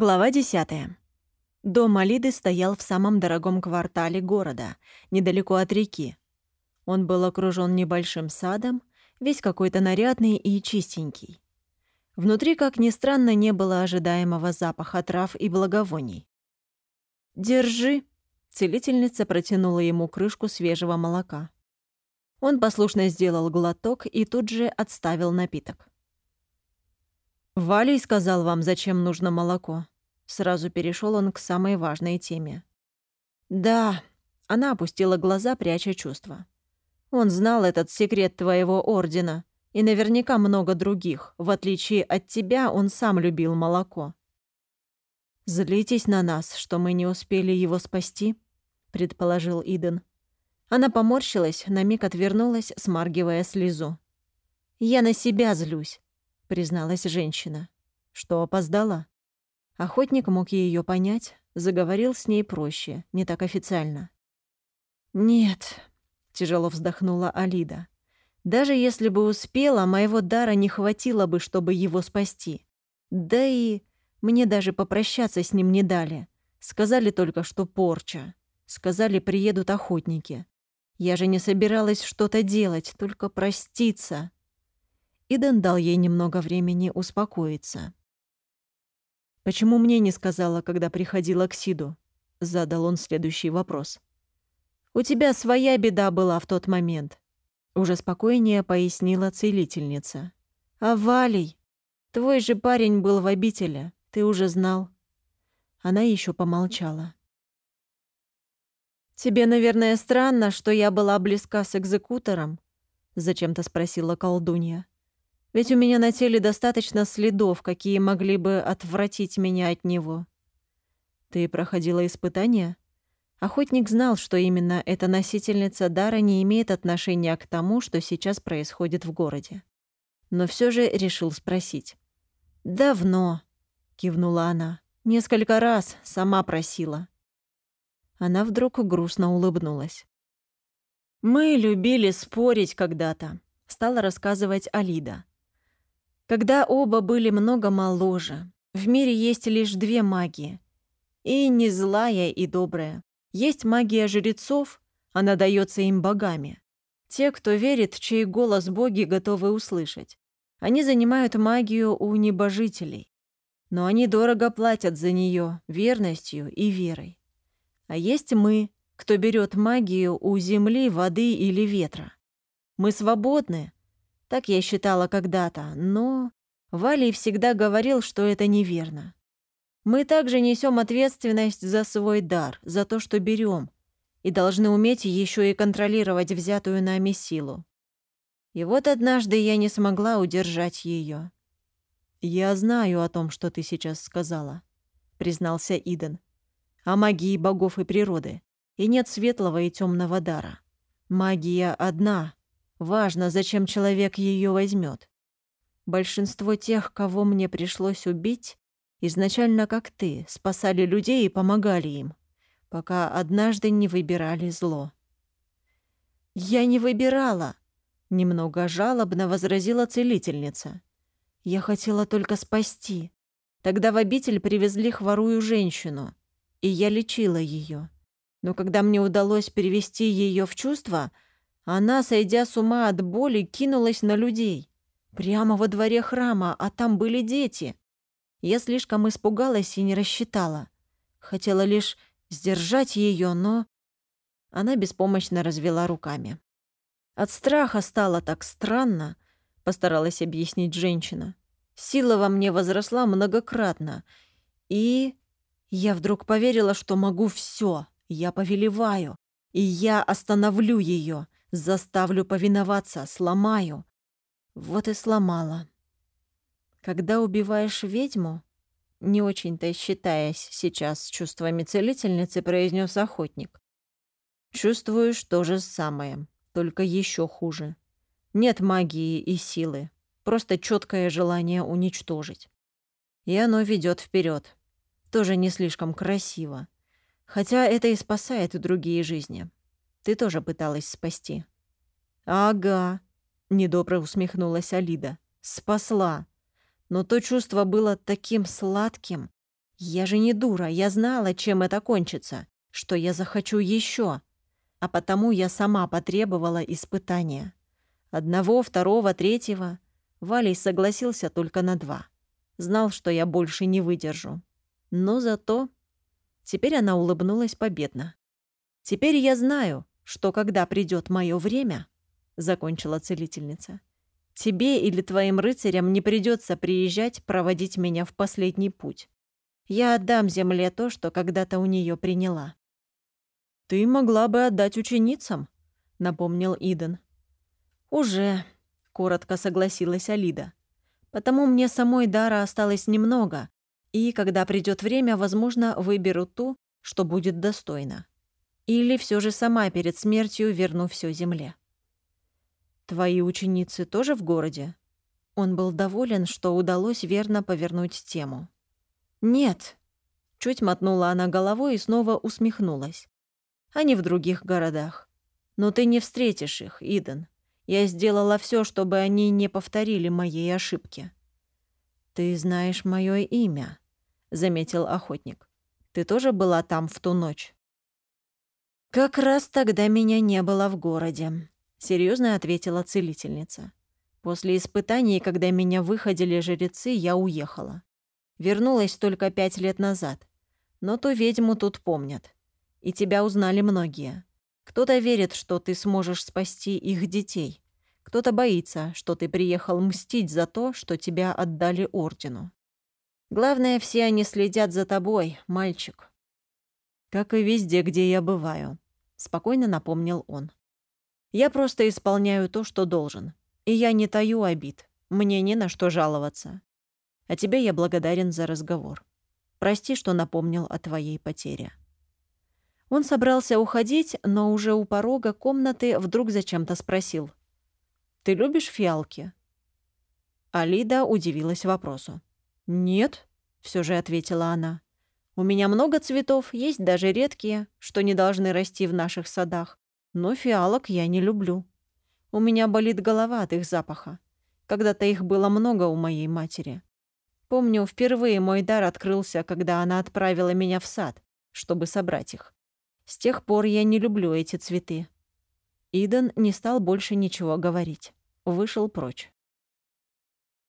Глава 10. Дом Алиды стоял в самом дорогом квартале города, недалеко от реки. Он был окружен небольшим садом, весь какой-то нарядный и чистенький. Внутри, как ни странно, не было ожидаемого запаха трав и благовоний. «Держи», — целительница протянула ему крышку свежего молока. Он послушно сделал глоток и тут же отставил напиток. «Валей сказал вам, зачем нужно молоко?» Сразу перешел он к самой важной теме. «Да», — она опустила глаза, пряча чувства. «Он знал этот секрет твоего ордена, и наверняка много других. В отличие от тебя, он сам любил молоко». «Злитесь на нас, что мы не успели его спасти?» — предположил Иден. Она поморщилась, на миг отвернулась, смаргивая слезу. «Я на себя злюсь призналась женщина. Что опоздала? Охотник мог ее понять, заговорил с ней проще, не так официально. «Нет», — тяжело вздохнула Алида. «Даже если бы успела, моего дара не хватило бы, чтобы его спасти. Да и мне даже попрощаться с ним не дали. Сказали только, что порча. Сказали, приедут охотники. Я же не собиралась что-то делать, только проститься. Иден дал ей немного времени успокоиться. «Почему мне не сказала, когда приходила к Сиду?» — задал он следующий вопрос. «У тебя своя беда была в тот момент», — уже спокойнее пояснила целительница. «А Валей? Твой же парень был в обители, ты уже знал». Она еще помолчала. «Тебе, наверное, странно, что я была близка с экзекутором?» — зачем-то спросила колдунья. Ведь у меня на теле достаточно следов, какие могли бы отвратить меня от него. Ты проходила испытания? Охотник знал, что именно эта носительница дара не имеет отношения к тому, что сейчас происходит в городе. Но все же решил спросить. «Давно», — кивнула она. «Несколько раз сама просила». Она вдруг грустно улыбнулась. «Мы любили спорить когда-то», — стала рассказывать Алида. Когда оба были много моложе. В мире есть лишь две магии. И не злая, и добрая. Есть магия жрецов, она дается им богами. Те, кто верит, чей голос боги готовы услышать. Они занимают магию у небожителей. Но они дорого платят за нее верностью и верой. А есть мы, кто берет магию у земли, воды или ветра. Мы свободны, так я считала когда-то, но Валий всегда говорил, что это неверно. Мы также несем ответственность за свой дар, за то, что берем, и должны уметь еще и контролировать взятую нами силу. И вот однажды я не смогла удержать ее. «Я знаю о том, что ты сейчас сказала», — признался Иден. «О магии богов и природы. И нет светлого и темного дара. Магия одна, Важно, зачем человек ее возьмет. Большинство тех, кого мне пришлось убить, изначально как ты, спасали людей и помогали им, пока однажды не выбирали зло. «Я не выбирала», — немного жалобно возразила целительница. «Я хотела только спасти. Тогда в обитель привезли хворую женщину, и я лечила ее. Но когда мне удалось перевести ее в чувство — она, сойдя с ума от боли, кинулась на людей. Прямо во дворе храма, а там были дети. Я слишком испугалась и не рассчитала. Хотела лишь сдержать ее, но... Она беспомощно развела руками. От страха стало так странно, постаралась объяснить женщина. Сила во мне возросла многократно. И я вдруг поверила, что могу все. Я повелеваю. И я остановлю ее. Заставлю повиноваться, сломаю. Вот и сломала. Когда убиваешь ведьму, не очень-то считаясь сейчас чувствами целительницы, произнес охотник. Чувствуешь то же самое, только еще хуже. Нет магии и силы, просто четкое желание уничтожить. И оно ведет вперед. Тоже не слишком красиво. Хотя это и спасает другие жизни. Ты тоже пыталась спасти». «Ага», — недобро усмехнулась Алида. «Спасла. Но то чувство было таким сладким. Я же не дура, я знала, чем это кончится, что я захочу еще, а потому я сама потребовала испытания. Одного, второго, третьего. Валей согласился только на два. Знал, что я больше не выдержу. Но зато... Теперь она улыбнулась победно. «Теперь я знаю, что когда придет мое время, — закончила целительница, — тебе или твоим рыцарям не придется приезжать проводить меня в последний путь. Я отдам земле то, что когда-то у нее приняла». «Ты могла бы отдать ученицам», — напомнил Иден. «Уже», — коротко согласилась Алида. «Потому мне самой дара осталось немного, и, когда придет время, возможно, выберу ту, что будет достойно. Или все же сама перед смертью верну все земле». «Твои ученицы тоже в городе?» Он был доволен, что удалось верно повернуть тему. «Нет», — чуть мотнула она головой и снова усмехнулась. «Они в других городах. Но ты не встретишь их, Иден. Я сделала все, чтобы они не повторили моей ошибки». «Ты знаешь мое имя», — заметил охотник. «Ты тоже была там в ту ночь?» «Как раз тогда меня не было в городе», — серьезно ответила целительница. «После испытаний, когда меня выходили жрецы, я уехала. Вернулась только пять лет назад. Но ту ведьму тут помнят. И тебя узнали многие. Кто-то верит, что ты сможешь спасти их детей. Кто-то боится, что ты приехал мстить за то, что тебя отдали ордену. Главное, все они следят за тобой, мальчик. Как и везде, где я бываю, спокойно напомнил он. Я просто исполняю то, что должен. И я не таю обид. Мне не на что жаловаться. А тебе я благодарен за разговор. Прости, что напомнил о твоей потере. Он собрался уходить, но уже у порога комнаты вдруг зачем-то спросил. «Ты любишь фиалки?» Алида удивилась вопросу. «Нет», — все же ответила она. «У меня много цветов, есть даже редкие, что не должны расти в наших садах. Но фиалок я не люблю. У меня болит голова от их запаха. Когда-то их было много у моей матери. Помню, впервые мой дар открылся, когда она отправила меня в сад, чтобы собрать их. С тех пор я не люблю эти цветы». Иден не стал больше ничего говорить. Вышел прочь.